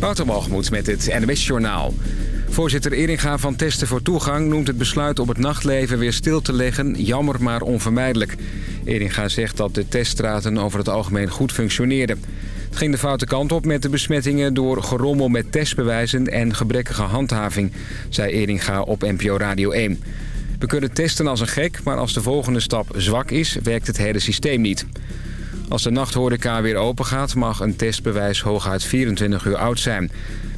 Watermalgemoed met het NWS Journaal. Voorzitter Eringa van Testen voor Toegang noemt het besluit op het nachtleven weer stil te leggen jammer maar onvermijdelijk. Eringa zegt dat de teststraten over het algemeen goed functioneerden. Het ging de foute kant op met de besmettingen door gerommel met testbewijzen en gebrekkige handhaving, zei Eringa op NPO Radio 1. We kunnen testen als een gek, maar als de volgende stap zwak is, werkt het hele systeem niet. Als de nachthoreca weer open gaat, mag een testbewijs hooguit 24 uur oud zijn.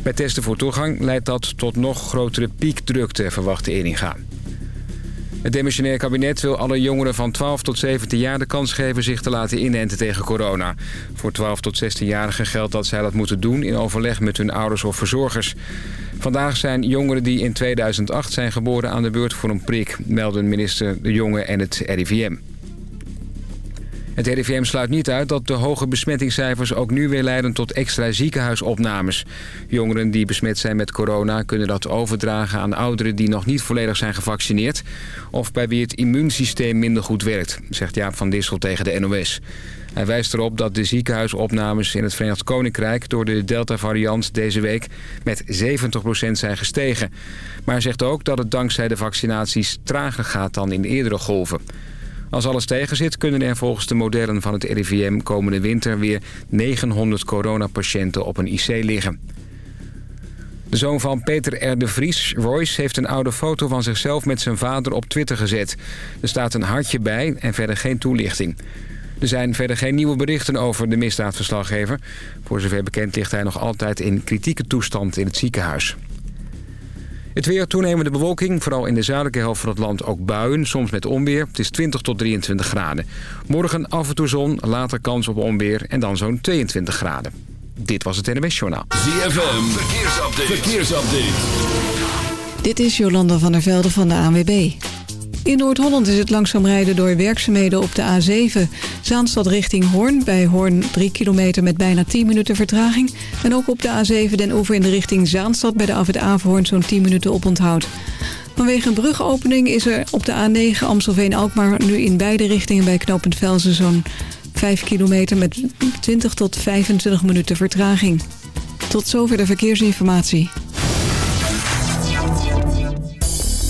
Bij testen voor toegang leidt dat tot nog grotere piekdrukte, verwacht de Eringa. Het demissionair kabinet wil alle jongeren van 12 tot 17 jaar de kans geven zich te laten inenten tegen corona. Voor 12 tot 16-jarigen geldt dat zij dat moeten doen in overleg met hun ouders of verzorgers. Vandaag zijn jongeren die in 2008 zijn geboren aan de beurt voor een prik, melden minister De Jonge en het RIVM. Het RIVM sluit niet uit dat de hoge besmettingscijfers ook nu weer leiden tot extra ziekenhuisopnames. Jongeren die besmet zijn met corona kunnen dat overdragen aan ouderen die nog niet volledig zijn gevaccineerd... of bij wie het immuunsysteem minder goed werkt, zegt Jaap van Dissel tegen de NOS. Hij wijst erop dat de ziekenhuisopnames in het Verenigd Koninkrijk... door de Delta-variant deze week met 70% zijn gestegen. Maar hij zegt ook dat het dankzij de vaccinaties trager gaat dan in eerdere golven. Als alles tegenzit kunnen er volgens de modellen van het RIVM komende winter weer 900 coronapatiënten op een IC liggen. De zoon van Peter R. de Vries, Royce, heeft een oude foto van zichzelf met zijn vader op Twitter gezet. Er staat een hartje bij en verder geen toelichting. Er zijn verder geen nieuwe berichten over de misdaadverslaggever. Voor zover bekend ligt hij nog altijd in kritieke toestand in het ziekenhuis. Het weer toenemende bewolking, vooral in de zuidelijke helft van het land ook buien, soms met onweer. Het is 20 tot 23 graden. Morgen af en toe zon, later kans op onweer en dan zo'n 22 graden. Dit was het NWS Journaal. ZFM, verkeersupdate. verkeersupdate. Dit is Jolanda van der Velde van de ANWB. In Noord-Holland is het langzaam rijden door werkzaamheden op de A7. Zaanstad richting Hoorn. Bij Hoorn 3 kilometer met bijna 10 minuten vertraging. En ook op de A7 Den Oever in de richting Zaanstad... bij de Afwit Averhoorn zo'n 10 minuten oponthoud. Vanwege een brugopening is er op de A9 Amstelveen-Alkmaar... nu in beide richtingen bij knooppunt Velzen zo'n 5 kilometer... met 20 tot 25 minuten vertraging. Tot zover de verkeersinformatie.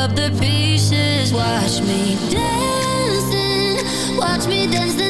up the pieces. Watch me dancing. Watch me dancing.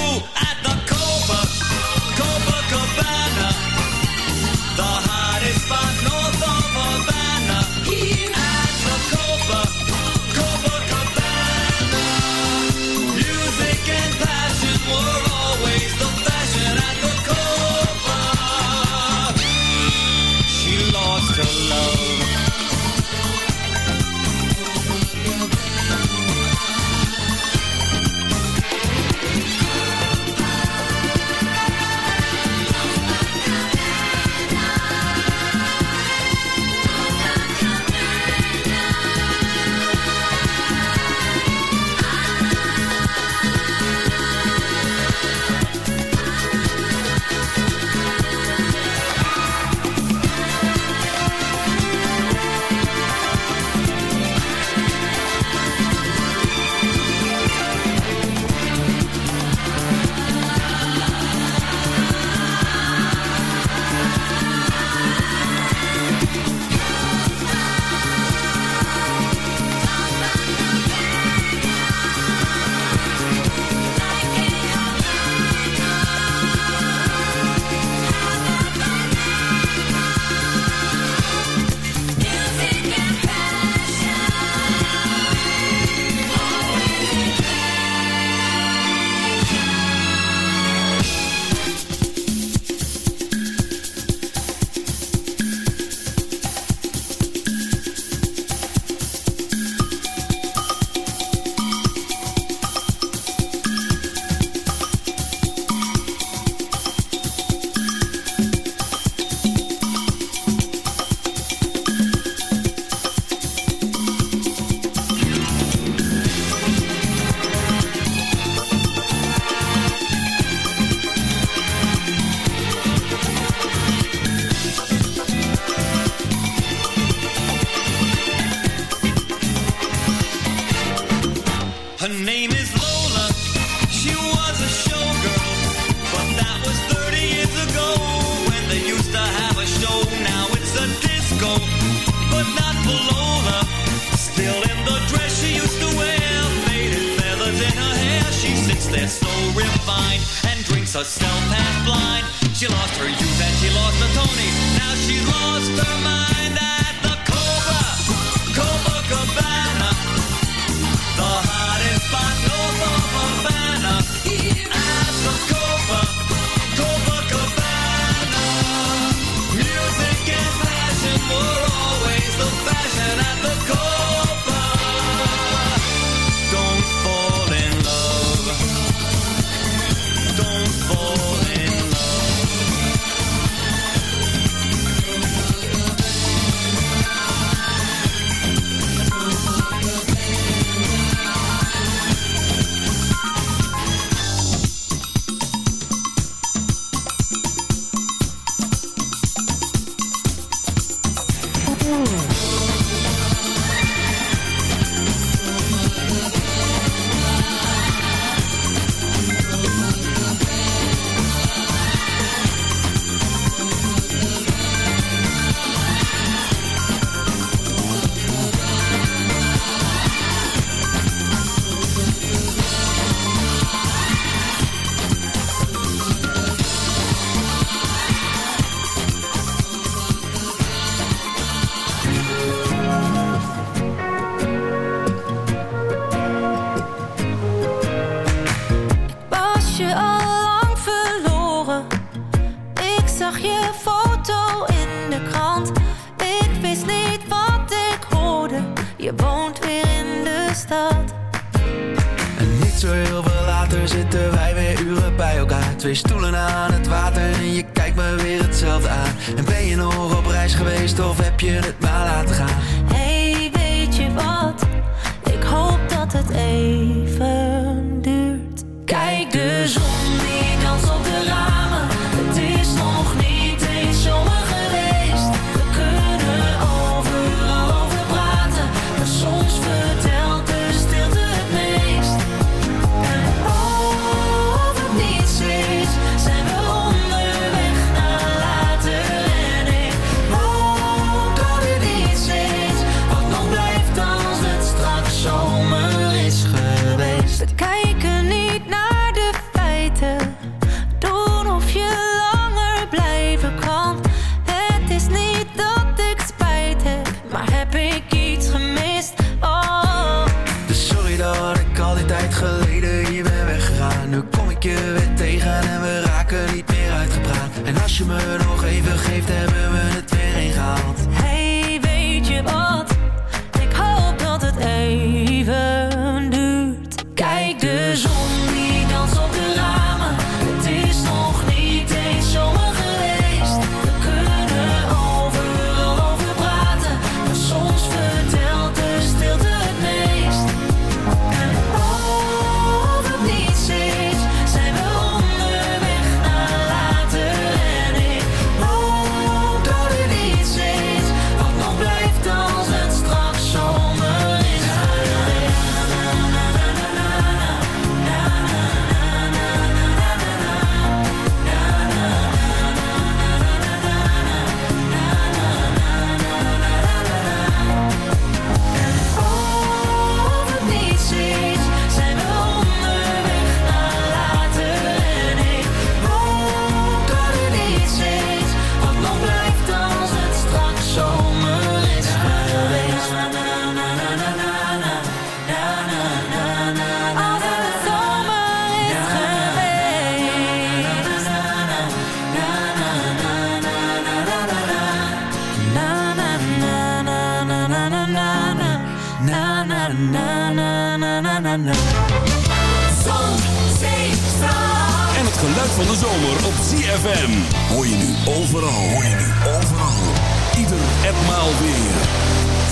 alweer.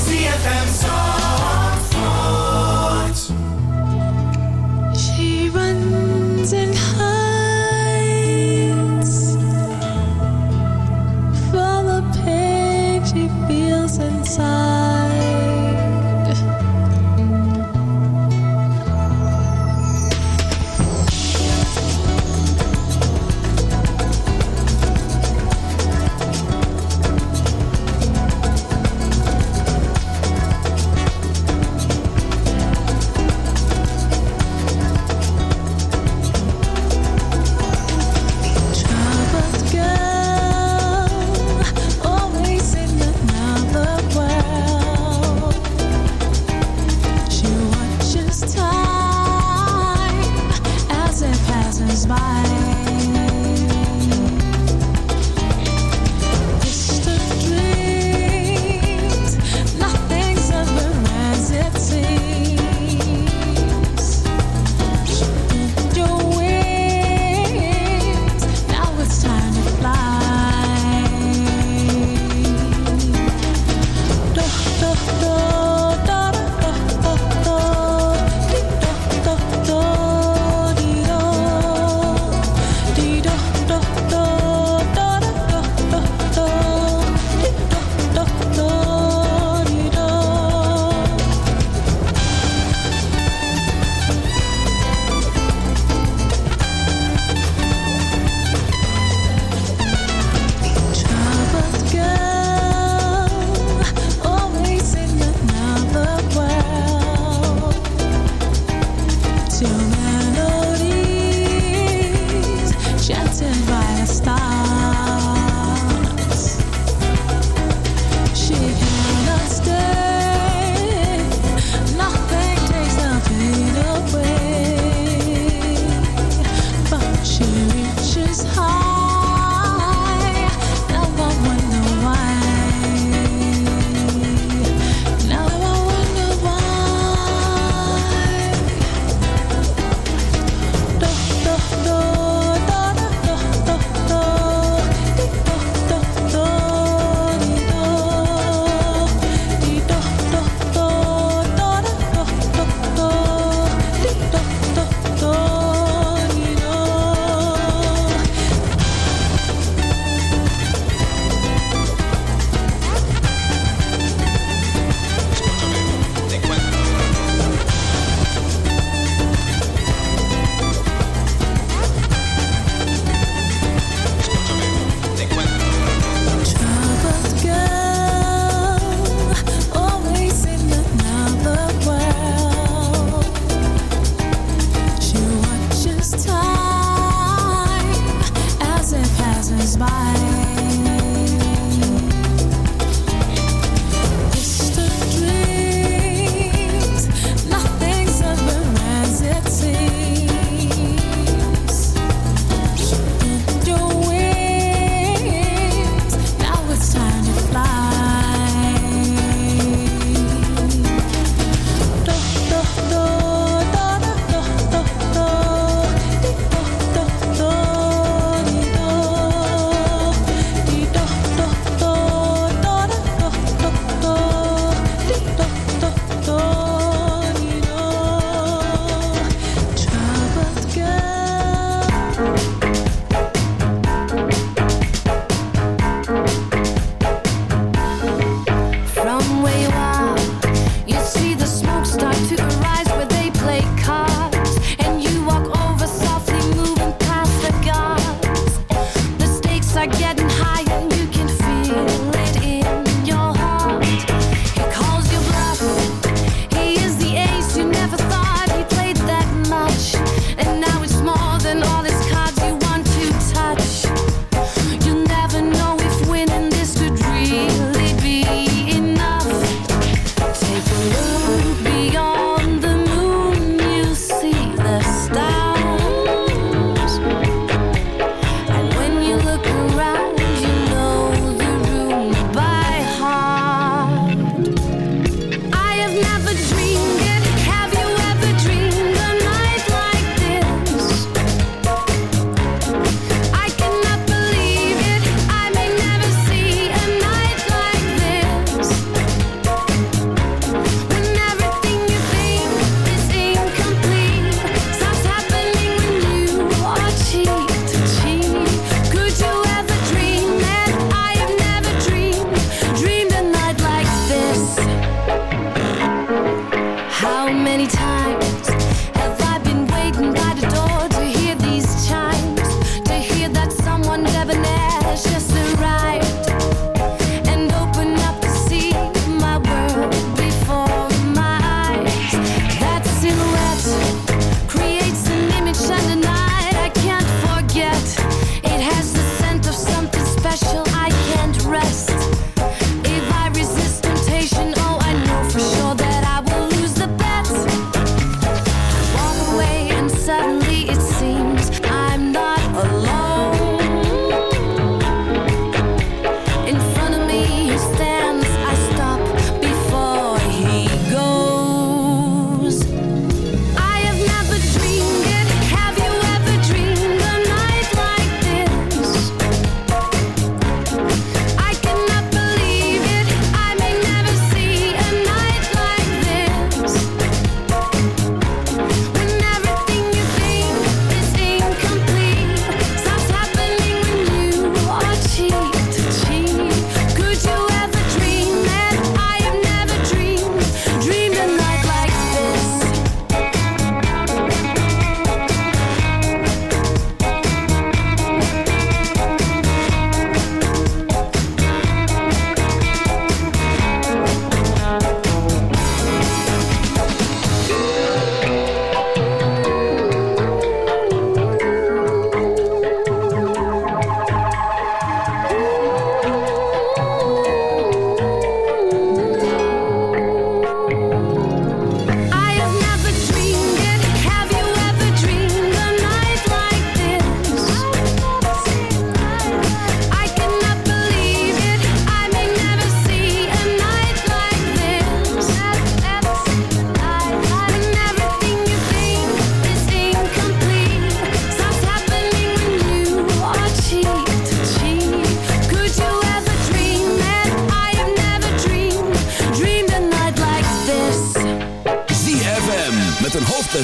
CFM song.